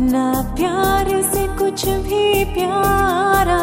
ना प्यार से कुछ भी प्यारा